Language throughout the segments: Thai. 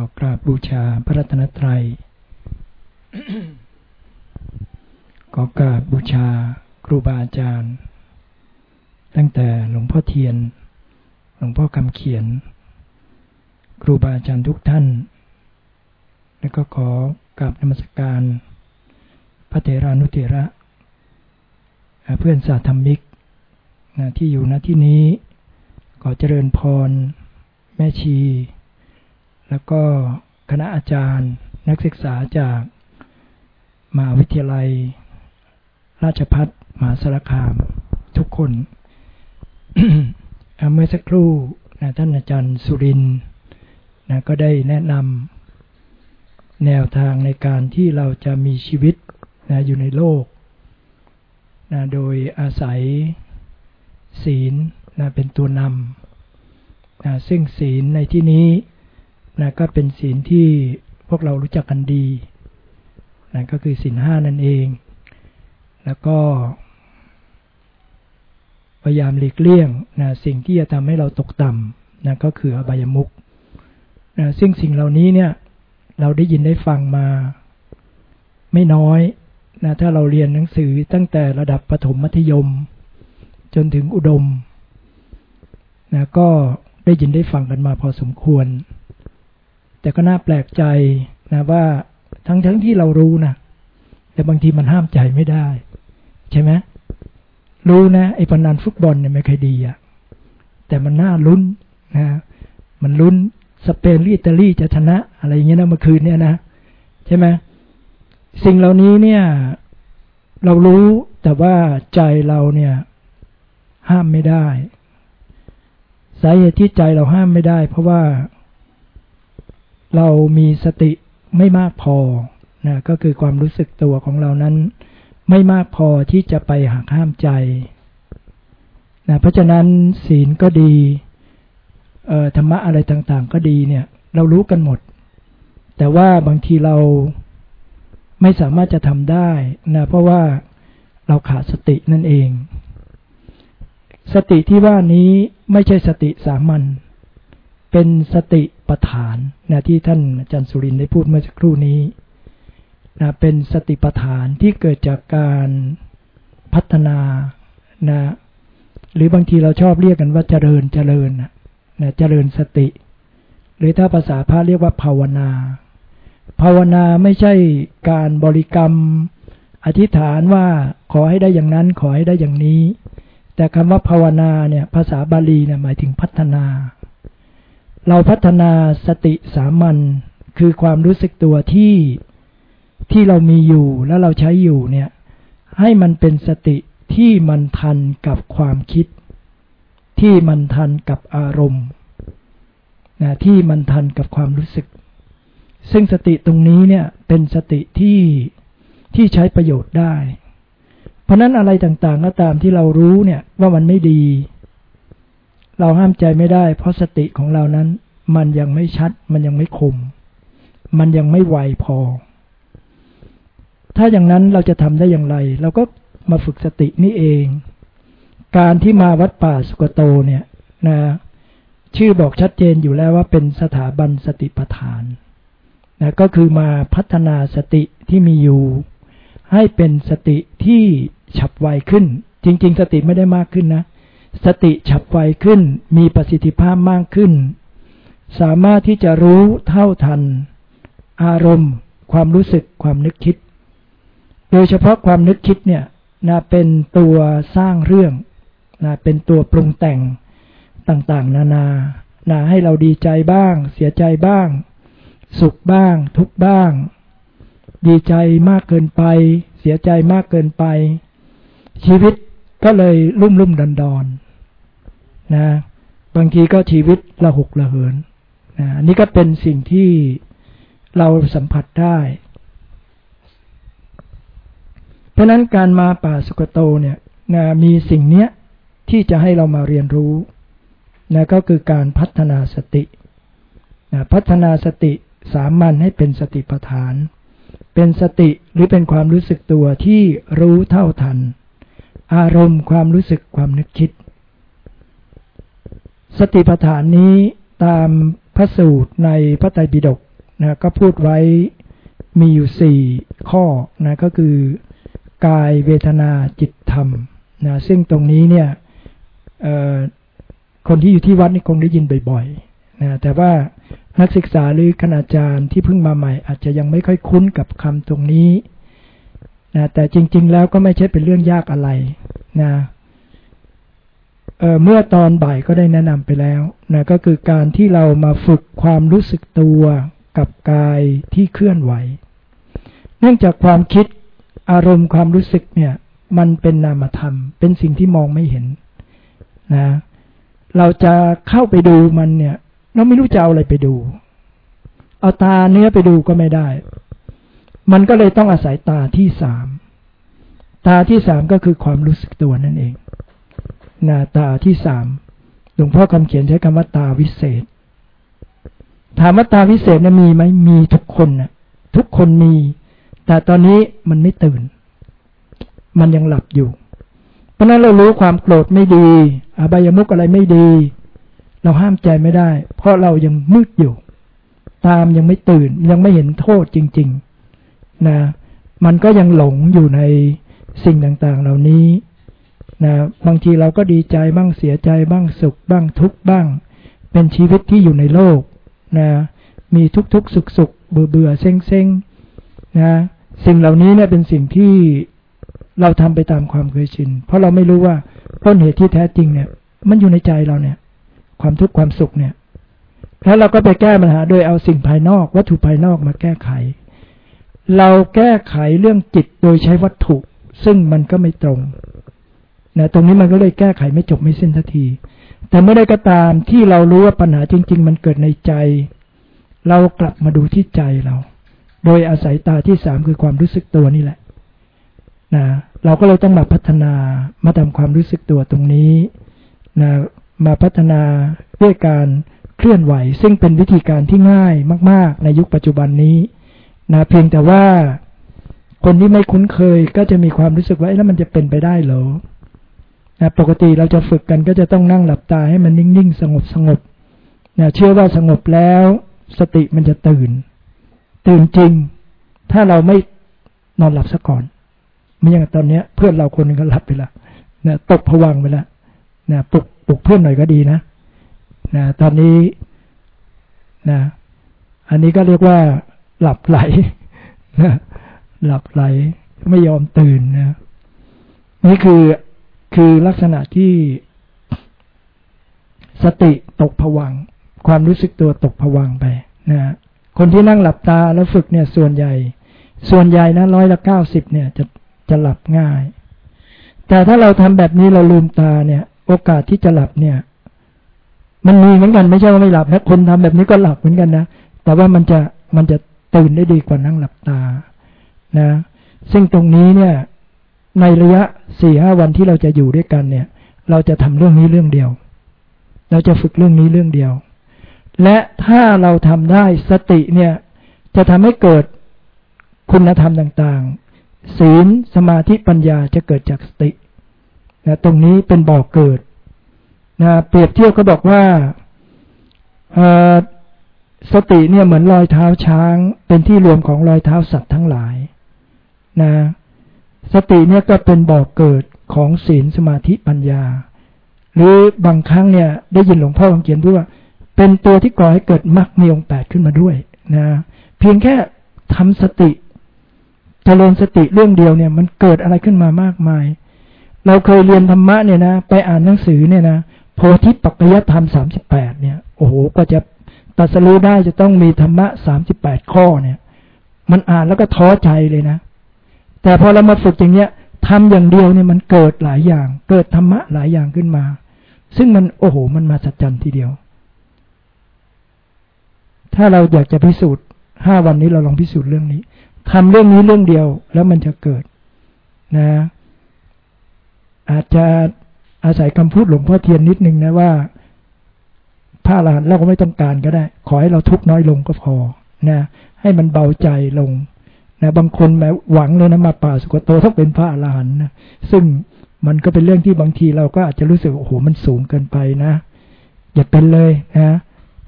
อกราบบูชาพระรัตนตรัย ขอกราบบูชาครูบาอาจารย์ ตั้งแต่หลวงพ่อเทียน หลวงพ่อคำเขียน ครูบาอาจารย์ทุกท่าน แล้วก็ขอกราบนมัสการ พระเถรานุเถระ เพื่อนสาธรรมิกที่อยู่ณที่นี้ ขอเจริญพร แม่ชี แล้วก็คณะอาจารย์นักศึกษาจากมหาวิทยาลัย ราชพัฒมหาสารคาม ทุกคน เมื่อสักครู่นะท่านอาจารย์สุรินนะก็ได้แนะนำแนวทางในการที่เราจะมีชีวิตนะอยู่ในโลกนะโดยอาศัยศีลนะเป็นตัวนำนะซึ่งศีลในที่นี้ นะก็เป็นศีลที่พวกเรารู้จักกันดีนะก็คือศีลห้านั่นเอง แล้วก็พยายามหลีกเลี่ยงนะสิ่งที่จะทำให้เราตกต่ำนะก็คืออบายมุกนะซึ่งสิ่งเหล่านี้เนี่ยเราได้ยินได้ฟังมาไม่น้อยนะถ้าเราเรียนหนังสือตั้งแต่ระดับประถมมัธยม จนถึงอุดมนะก็ได้ยินได้ฟังกันมาพอสมควร แต่ก็น่าแปลกใจนะว่าทั้งทั้งที่เรารู้นะแต่บางทีมันห้ามใจไม่ได้ ใช่ไหมรู้นะไอ้พนันฟุตบอลเนี่ยไม่เคยดีอะแต่มันน่าลุ้นนะมันลุ้นสเปนอิตาลีจะชนะ อะไรอย่างเงี้ยนะเมื่อคืนเนี่ยนะใช่ไหมสิ่งเหล่านี้เนี่ย เรารู้แต่ว่าใจเราเนี่ย ห้ามไม่ได้สาเหตุที่ใจเราห้ามไม่ได้ เพราะว่า เรามีสติไม่มากพอนะก็คือความรู้สึกตัวของเรานั้น ไม่มากพอที่จะไปหักห้ามใจนะเพราะฉะนั้นศีลก็ดีธรรมะอะไรต่างๆ ก็ดีเนี่ย เรารู้กันหมด แต่ว่าบางทีเราไม่สามารถจะทำได้นะเพราะว่าเราขาดสตินั่นเอง สติที่ว่านี้ไม่ใช่สติสามัญเป็นสติ ฏฐานนะที่ท่านอาจารย์สุรินได้พูดเมื่อสักครู่นี้นะเป็นสติปัฏฐานที่เกิดจากการพัฒนานะหรือบางทีเราชอบเรียกกันว่าเจริญเจริญนะเจริญสติ หรือถ้าภาษาพระเรียกว่าภาวนา ภาวนาไม่ใช่การบริกรรมอธิษฐานว่าขอให้ได้อย่างนั้นขอให้ได้อย่างนี้ แต่คำว่าภาวนาเนี่ยภาษาบาลีเนี่ยหมายถึงพัฒนา เราพัฒนาสติสามัญคือความรู้สึกตัวที่ที่เรามีอยู่แล้วเราใช้อยู่เนี่ย ให้มันเป็นสติที่มันทันกับความคิด ที่มันทันกับอารมณ์นะที่มันทันกับความรู้สึก ซึ่งสติตรงนี้เนี่ยเป็นสติที่ที่ใช้ประโยชน์ได้ เพราะนั้นอะไรต่างๆก็ตามที่เรารู้เนี่ยว่ามันไม่ดี เราห้ามใจไม่ได้ เพราะสติของเรานั้น มันยังไม่ชัด มันยังไม่คม มันยังไม่ไวพอ ถ้าอย่างนั้นเราจะทำได้อย่างไร เราก็มาฝึกสตินี่เอง การที่มาวัดป่าสุกโตเนี่ยนะชื่อบอกชัดเจนอยู่แล้วว่าเป็นสถาบันสติปัฏฐานนะก็คือมาพัฒนาสติที่มีอยู่ ให้เป็นสติที่ฉับไวขึ้น จริง ๆ สติไม่ได้มากขึ้นนะ สติฉับไวขึ้น มีประสิทธิภาพมากขึ้น สามารถที่จะรู้เท่าทัน อารมณ์ ความรู้สึกความนึกคิด โดยเฉพาะความนึกคิดเนี่ยนะเป็นตัวสร้างเรื่องนะเป็นตัวปรุงแต่งต่างๆ นานานะให้เราดีใจบ้าง เสียใจบ้าง สุขบ้าง ทุกบ้าง ดีใจมากเกินไป เสียใจมากเกินไป ชีวิตก็เลยลุ่มลุ่มดอนดอน นะ บางทีก็ชีวิตละหกละเหินนะอันนี้ก็เป็นสิ่งที่เราสัมผัสได้ เพราะนั้นการมาป่าสุกโตเนี่ยนะมีสิ่งเนี้ยที่จะให้เรามาเรียนรู้นะก็คือการพัฒนาสตินะพัฒนาสติสามัญให้เป็นสติปัฏฐาน เป็นสติหรือเป็นความรู้สึกตัวที่รู้เท่าทัน อารมณ์ความรู้สึกความนึกคิด สติปัฏฐานนี้ตามพระสูตรในพระไตรปิฎกนะก็พูดไว้มีอยู่สี่ข้อนะก็คือกายเวทนาจิตธรรมนะซึ่งตรงนี้เนี่ยคนที่อยู่ที่วัดนี่คงได้ยินบ่อยๆนะแต่ว่านักศึกษาหรือคณาจารย์ที่เพิ่งมาใหม่ อาจจะยังไม่ค่อยคุ้นกับคำตรงนี้นะแต่จริง ๆ แล้วก็ไม่ใช่เป็นเรื่องยากอะไรนะ เเมื่อตอนบ่ายก็ได้แนะนำไปแล้วนะก็คือการที่เรามาฝึกความรู้สึกตัวกับกายที่เคลื่อนไหว เนื่องจากความคิดอารมณ์ความรู้สึกเนี่ย มันเป็นนามธรรม เป็นสิ่งที่มองไม่เห็นนะ เราจะเข้าไปดูมันเนี่ย เราไม่รู้จะเอาอะไรไปดู เอาตาเนื้อไปดูก็ไม่ได้ มันก็เลยต้องอาศัยตาที่สาม ตาที่สามก็คือความรู้สึกตัวนั่นเอง นาตาที่สามหลวงพ่อคำเขียนใช้คำว่าตาวิเศษ ถามว่าตาวิเศษนะมีไหมมีทุกคนนะทุกคนมี แต่ตอนนี้มันไม่ตื่น มันยังหลับอยู่ เพราะนั้นเรารู้ความโกรธไม่ดีอบายมุกอะไรไม่ดี เราห้ามใจไม่ได้ เพราะเรายังมืดอยู่ ตามยังไม่ตื่น ยังไม่เห็นโทษจริง ๆ นะ มันก็ยังหลงอยู่ในสิ่งต่างๆ เหล่านี้ นะบางทีเราก็ดีใจบ้างเสียใจบ้างสุขบ้างทุกบ้าง เป็นชีวิตที่อยู่ในโลกนะมีทุกทุกสุขสุขเบื่อเบื่อเซ็งเซ็งนะสิ่งเหล่านี้เนี่ยเป็นสิ่งที่เราทำไปตามความเคยชิน เพราะเราไม่รู้ว่าต้นเหตุที่แท้จริงเนี่ย มันอยู่ในใจเราเนี่ย ความทุกข์ความสุขเนี่ย แล้วเราก็ไปแก้ปัญหาโดยเอาสิ่งภายนอกวัตถุภายนอกมาแก้ไข เราแก้ไขเรื่องจิตโดยใช้วัตถุ ซึ่งมันก็ไม่ตรง นะตรงนี้มันก็เลยแก้ไขไม่จบไม่สิ้นทันที แต่เมื่อได้ก็ตามที่เรารู้ว่าปัญหาจริง ๆ มันเกิดในใจ เรากลับมาดูที่ใจเรา โดยอาศัยตาที่สามคือความรู้สึกตัวนี่แหละนะเราก็เลยต้องมาพัฒนามาทำความรู้สึกตัวตรงนี้นะมาพัฒนาด้วยการเคลื่อนไหว ซึ่งเป็นวิธีการที่ง่ายมาก ๆ ในยุคปัจจุบันนี้นะเพียงแต่ว่าคนที่ไม่คุ้นเคยก็จะมีความรู้สึกว่าแล้วมันจะเป็นไปได้เหรอ นะปกติเราจะฝึกกันก็จะต้องนั่งหลับตาให้มันนิ่งๆ สงบสงบนะเชื่อว่าสงบแล้วสติมันจะตื่น ตื่นจริง ถ้าเราไม่นอนหลับซะก่อนไม่อย่างตอนเนี้ย เพื่อนเราคนนึงก็หลับไปละนะตกผวังไปละนะปลุกปลุกเพื่อนหน่อยก็ดีนะนะตอนนี้นะอันนี้ก็เรียกว่าหลับไหลนะหลับไหลไม่ยอมตื่นนะนี่คือ คือลักษณะที่สติตกผวัง ความรู้สึกตัวตกผวังไปนะคนที่นั่งหลับตาแล้วฝึกเนี่ยส่วนใหญ่ ส่วนใหญ่นะร้อยละเก้าสิบเนี่ยจะจะหลับง่าย แต่ถ้าเราทำแบบนี้เราลืมตาเนี่ย โอกาสที่จะหลับเนี่ย มันมีเหมือนกันไม่ใช่ว่าไม่หลับนะคนทำแบบนี้ก็หลับเหมือนกันนะแต่ว่ามันจะมันจะตื่นได้ดีกว่านั่งหลับตานะ ซึ่งตรงนี้เนี่ย ในระยะสี่ห้าวันที่เราจะอยู่ด้วยกันเนี่ย เราจะทำเรื่องนี้เรื่องเดียว เราจะฝึกเรื่องนี้เรื่องเดียว และถ้าเราทำได้สติเนี่ย จะทำให้เกิดคุณธรรมต่างๆ ศีลสมาธิปัญญาจะเกิดจากสตินะตรงนี้เป็นบ่อกเกิดนะเปรียบเทียบก็บอกว่าสติเนี่ยเหมือนรอยเท้าช้าง เป็นที่รวมของรอยเท้าสัตว์ทั้งหลาย นะ สติเนี่ยก็เป็นบ่อกเกิดของศีลสมาธิปัญญา หรือบางครั้งเนี่ย ได้ยินหลวงพ่อคำเขียนพูดว่า เป็นตัวที่ก่อให้เกิดมรรคมีองค์แปดขึ้นมาด้วยนะเพียงแค่ทำสติจเจริญสติเรื่องเดียวเนี่ย มันเกิดอะไรขึ้นมามากมาย เราเคยเรียนธรรมะเนี่ยนะไปอ่านหนังสือเนี่ยนะโพธิปัจจยธรรมสามสิบแปดเนี่ยโอ้โหก็จะตัดสรู้ได้จะต้องมีธรรมะสามสิบแปดข้อเนี่ย มันอ่านแล้วก็ท้อใจเลยนะ แต่พอเรามาฝึกอย่างเนี้ยทำอย่างเดียวเนี่ยมันเกิดหลายอย่าง เกิดธรรมะหลายอย่างขึ้นมา ซึ่งมันโอ้โห มันมาสัจจันทีเดียว ถ้าเราอยากจะพิสูจน์ห้าวันนี้เราลองพิสูจน์เรื่องนี้ทำเรื่องนี้เรื่องเดียวแล้วมันจะเกิดนะ อาจจะอาศัยคำพูดหลวงพ่อเทียนนิดนึงนะว่าผ้าลานเราก็ไม่ต้องการก็ได้ ขอให้เราทุกน้อยลงก็พอนะ ให้มันเบาใจลง นะบางคนแม้หวังเลยนะมาป่าสุกโตต้องเป็นพระอรหันต์นะซึ่งมันก็เป็นเรื่องที่บางทีเราก็อาจจะรู้สึกโอ้โหมันสูงเกินไปนะ อย่าเป็นเลยนะ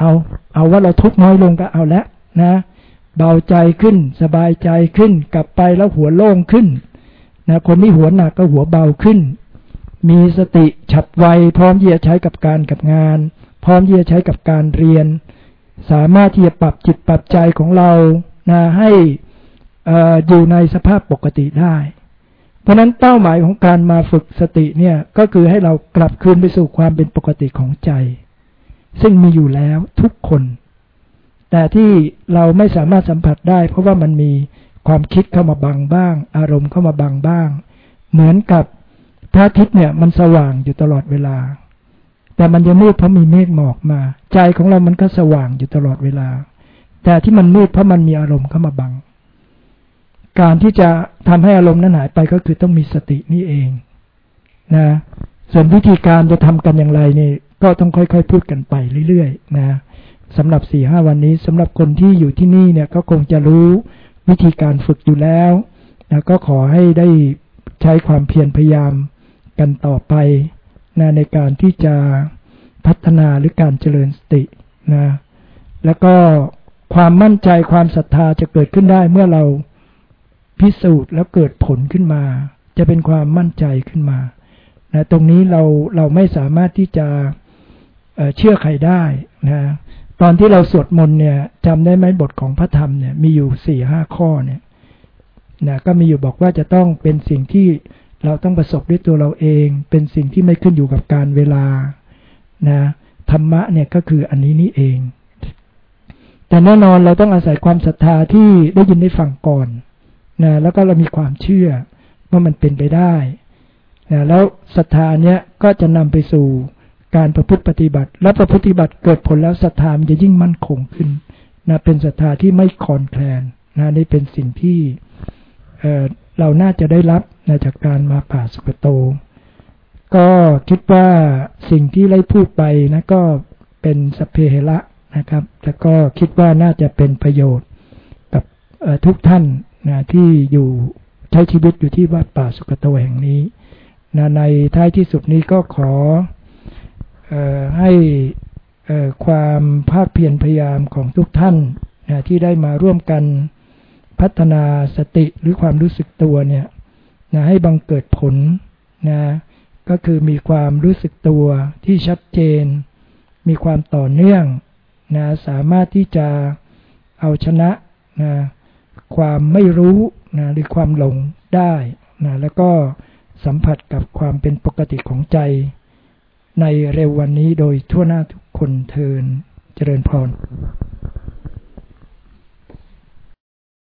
เอาเอาว่าเราทุกน้อยลงก็เอาแล้วนะ เบาใจขึ้นสบายใจขึ้น กลับไปแล้วหัวโล่งขึ้นนะคนที่หัวหนักก็หัวเบาขึ้น มีสติฉับไวพร้อมที่จะใช้กับการกับงาน พร้อมที่จะใช้กับการเรียน สามารถที่จะปรับจิตปรับใจของเรานะให้ อยู่ในสภาพปกติได้ เพราะนั้นเป้าหมายของการมาฝึกสติเนี่ยก็คือให้เรากลับคืนไปสู่ความเป็นปกติของใจ ซึ่งมีอยู่แล้วทุกคน แต่ที่เราไม่สามารถสัมผัสได้ เพราะว่ามันมีความคิดเข้ามาบังบ้าง อารมณ์เข้ามาบังบ้าง เหมือนกับพระอาทิตย์เนี่ยมันสว่างอยู่ตลอดเวลา แต่มันจะมืดเพราะมีเมฆหมอกมา ใจของเรามันก็สว่างอยู่ตลอดเวลา แต่ที่มันมืดเพราะมันมีอารมณ์เข้ามาบัง การที่จะทำให้อารมณ์นั้นหายไปก็คือต้องมีสตินี่เองนะ ส่วนวิธีการจะทำกันอย่างไรนี่ ก็ต้องค่อยๆพูดกันไปเรื่อยๆนะสำหรับสี่ห้าวันนี้สำหรับคนที่อยู่ที่นี่เนี่ยก็คงจะรู้วิธีการฝึกอยู่แล้วนะก็ขอให้ได้ใช้ความเพียรพยายามกันต่อไปนะในการที่จะพัฒนาหรือการเจริญสตินะแล้วก็ความมั่นใจความศรัทธาจะเกิดขึ้นได้เมื่อเรา พิสูจน์แล้วเกิดผลขึ้นมา จะเป็นความมั่นใจขึ้นมานะตรงนี้เราเราไม่สามารถที่จะเเชื่อใครได้นะตอนที่เราสวดมนต์เนี่ยจำได้ไหมบทของพระธรรมเนี่ยมีอยู่สี่ห้าข้อเนี่ยนะก็มีอยู่บอกว่าจะต้องเป็นสิ่งที่เราต้องประสบด้วยตัวเราเอง เป็นสิ่งที่ไม่ขึ้นอยู่กับการเวลานะธรรมะเนี่ยก็คืออันนี้นี่เอง แต่แน่นอนเราต้องอาศัยความศรัทธาที่ได้ยินได้ฟังก่อน นะแล้วก็เรามีความเชื่อว่ามันเป็นไปได้นะแล้วศรัทธาเนี้ยก็จะนำไปสู่การประพฤติปฏิบัติ และประพฤติปฏิบัติเกิดผลแล้วศรัทธามันจะยิ่งมั่นคงขึ้นนะเป็นศรัทธาที่ไม่คลอนแคลนนะนี่เป็นสิ่งที่เเราน่าจะได้รับนะจากการมาป่าสุกโต ก็คิดว่าสิ่งที่ได้พูดไปนะก็เป็นสเพเหระนะครับ แล้วก็คิดว่าน่าจะเป็นประโยชน์กับทุกท่าน นะที่อยู่ใช้ชีวิตอยู่ที่วัดป่าสุกโตแห่งนี้นะในท้ายที่สุดนี้ก็ขออให้ความภาคเพียรพยายามของทุกท่านนะที่ได้มาร่วมกันพัฒนาสติหรือความรู้สึกตัวเนี่ยนะให้บังเกิดผลนะก็คือมีความรู้สึกตัวที่ชัดเจน มีความต่อเนื่องนะสามารถที่จะเอาชนะนะ ความไม่รู้นะหรือความหลงได้นะแล้วก็สัมผัสกับความเป็นปกติของใจ ในเร็ววันนี้โดยทั่วหน้าทุกคนเทินเจริญพร